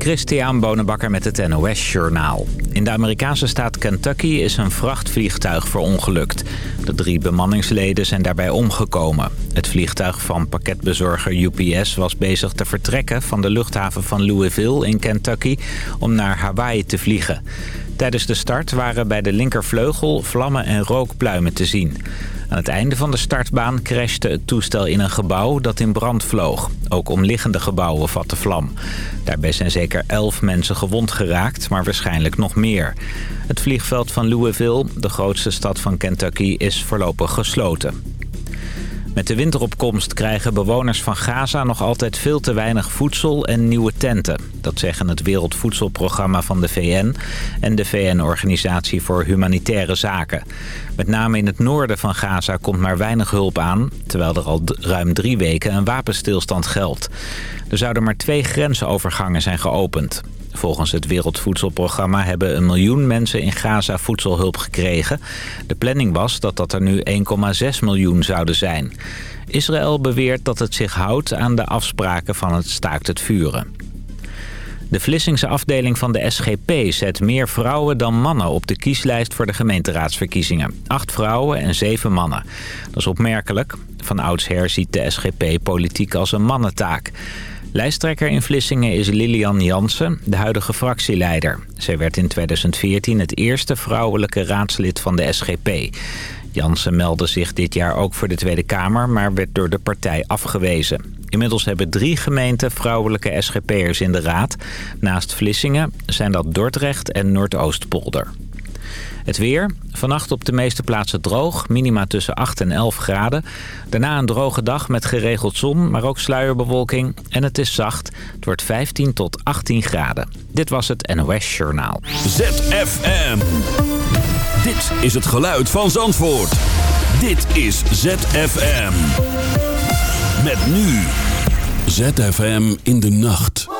Christian Bonenbakker met het NOS Journaal. In de Amerikaanse staat Kentucky is een vrachtvliegtuig verongelukt. De drie bemanningsleden zijn daarbij omgekomen. Het vliegtuig van pakketbezorger UPS was bezig te vertrekken... van de luchthaven van Louisville in Kentucky om naar Hawaii te vliegen. Tijdens de start waren bij de linkervleugel vlammen en rookpluimen te zien. Aan het einde van de startbaan crashte het toestel in een gebouw dat in brand vloog. Ook omliggende gebouwen vatten vlam. Daarbij zijn zeker elf mensen gewond geraakt, maar waarschijnlijk nog meer. Het vliegveld van Louisville, de grootste stad van Kentucky, is voorlopig gesloten. Met de winteropkomst krijgen bewoners van Gaza nog altijd veel te weinig voedsel en nieuwe tenten. Dat zeggen het Wereldvoedselprogramma van de VN en de VN-organisatie voor Humanitaire Zaken. Met name in het noorden van Gaza komt maar weinig hulp aan, terwijl er al ruim drie weken een wapenstilstand geldt. Er zouden maar twee grensovergangen zijn geopend. Volgens het Wereldvoedselprogramma hebben een miljoen mensen in Gaza voedselhulp gekregen. De planning was dat dat er nu 1,6 miljoen zouden zijn. Israël beweert dat het zich houdt aan de afspraken van het staakt het vuren. De Vlissingse afdeling van de SGP zet meer vrouwen dan mannen op de kieslijst voor de gemeenteraadsverkiezingen. Acht vrouwen en zeven mannen. Dat is opmerkelijk. Van oudsher ziet de SGP politiek als een mannentaak. Lijsttrekker in Vlissingen is Lilian Jansen, de huidige fractieleider. Zij werd in 2014 het eerste vrouwelijke raadslid van de SGP. Jansen meldde zich dit jaar ook voor de Tweede Kamer, maar werd door de partij afgewezen. Inmiddels hebben drie gemeenten vrouwelijke SGP'ers in de raad. Naast Vlissingen zijn dat Dordrecht en Noordoostpolder. Het weer. Vannacht op de meeste plaatsen droog. Minima tussen 8 en 11 graden. Daarna een droge dag met geregeld zon, maar ook sluierbewolking. En het is zacht. Het wordt 15 tot 18 graden. Dit was het NOS Journaal. ZFM. Dit is het geluid van Zandvoort. Dit is ZFM. Met nu. ZFM in de nacht.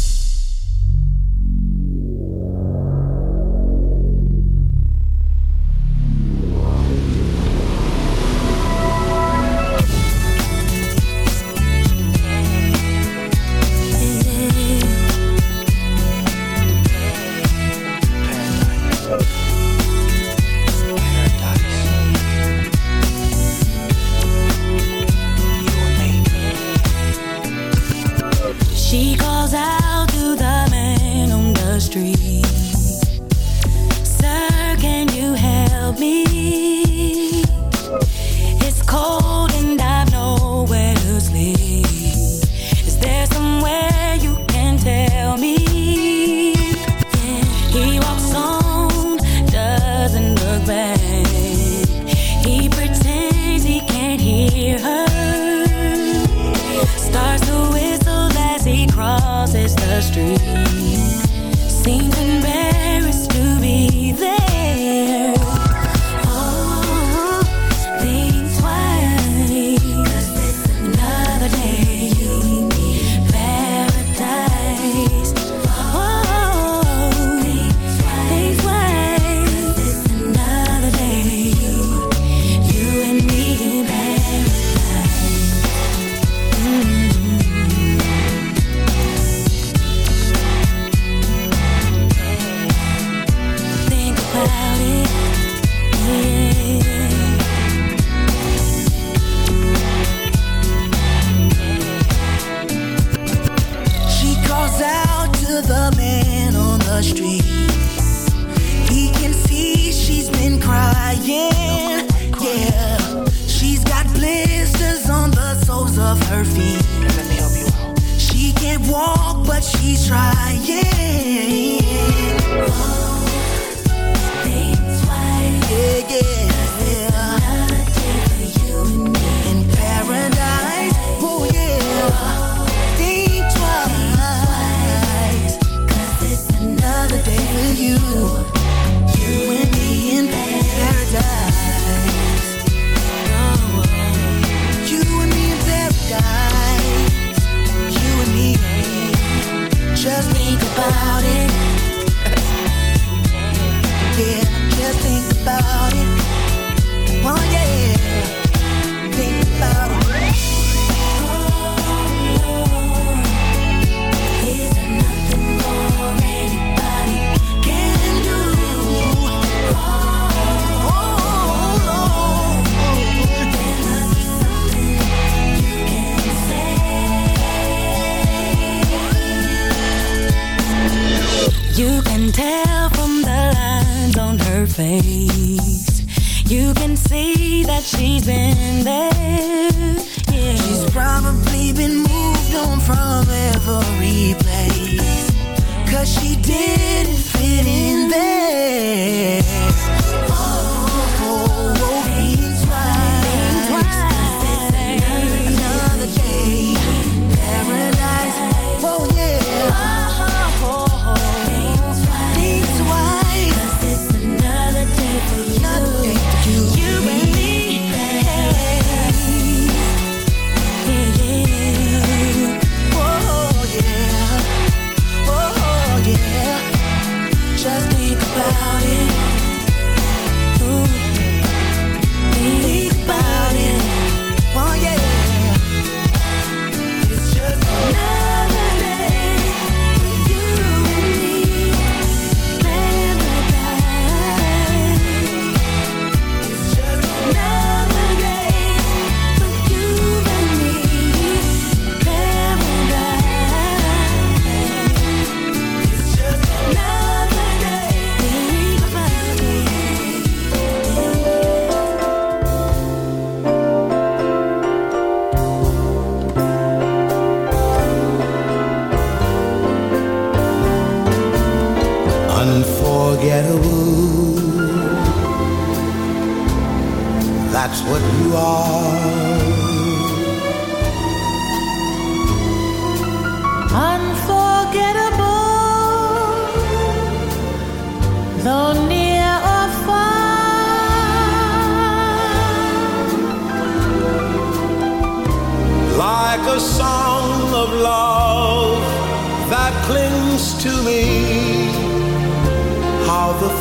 street. unforgettable. That's what you are. Unforgettable, though near or far. Like a song of love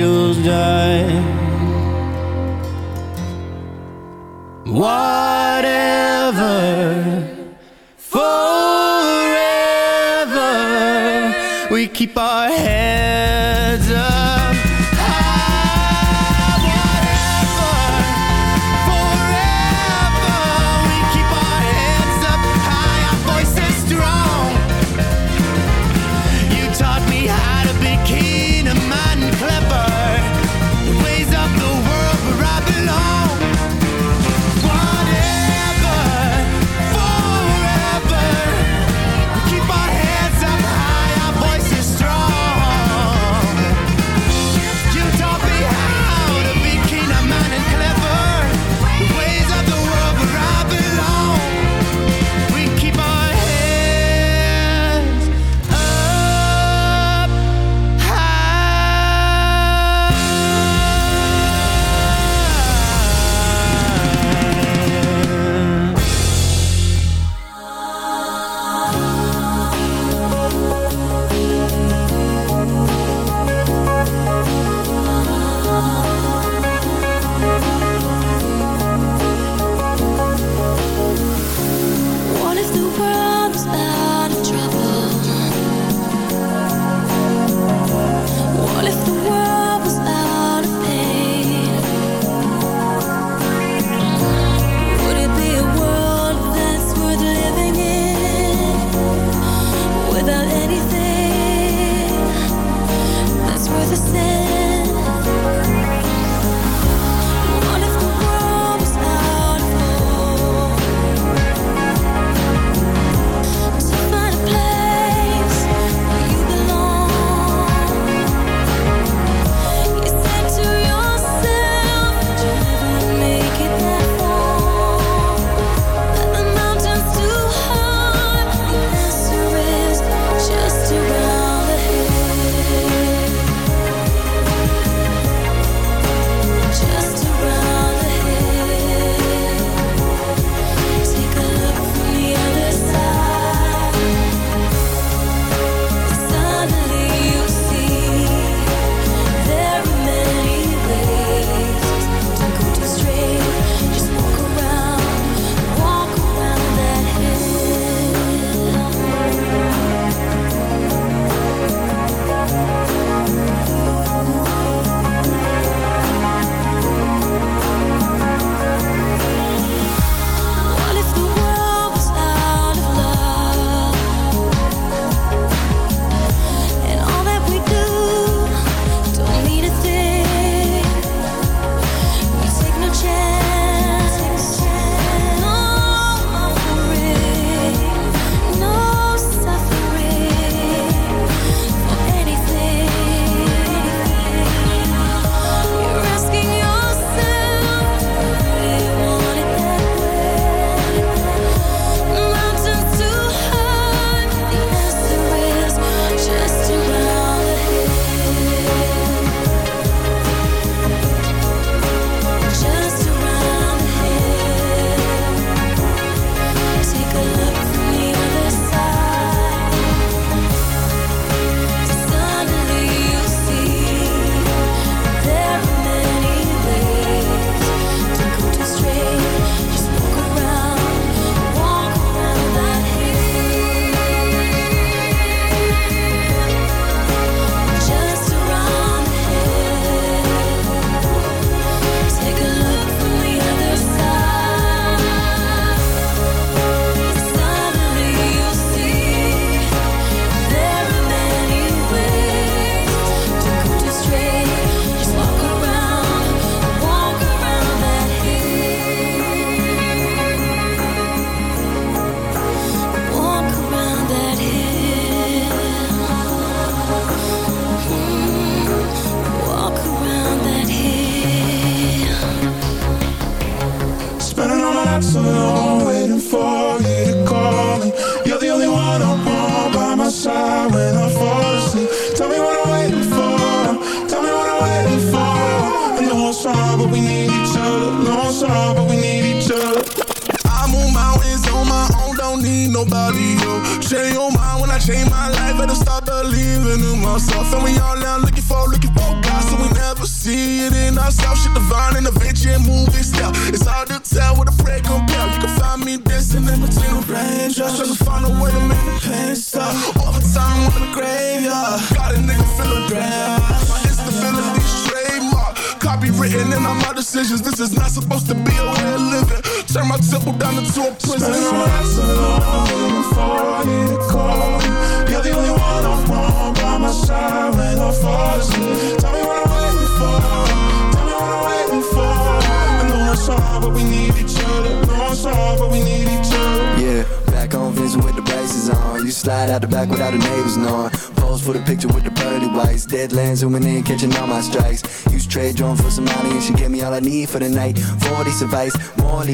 angels die. Whatever, forever, we keep our heads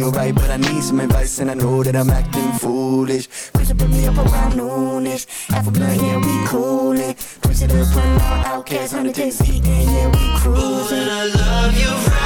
really right, but I need some advice and I know that I'm acting foolish. Cause you put me up around noonish. Half a blunt, yeah, we cool it. Push it up, run out, outcast, hundred days eating, yeah, we cruising. Ooh, and I love you right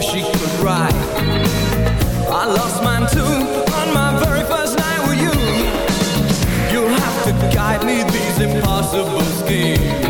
before she could ride. I lost mine too on my very first night with you. You'll have to guide me these impossible schemes.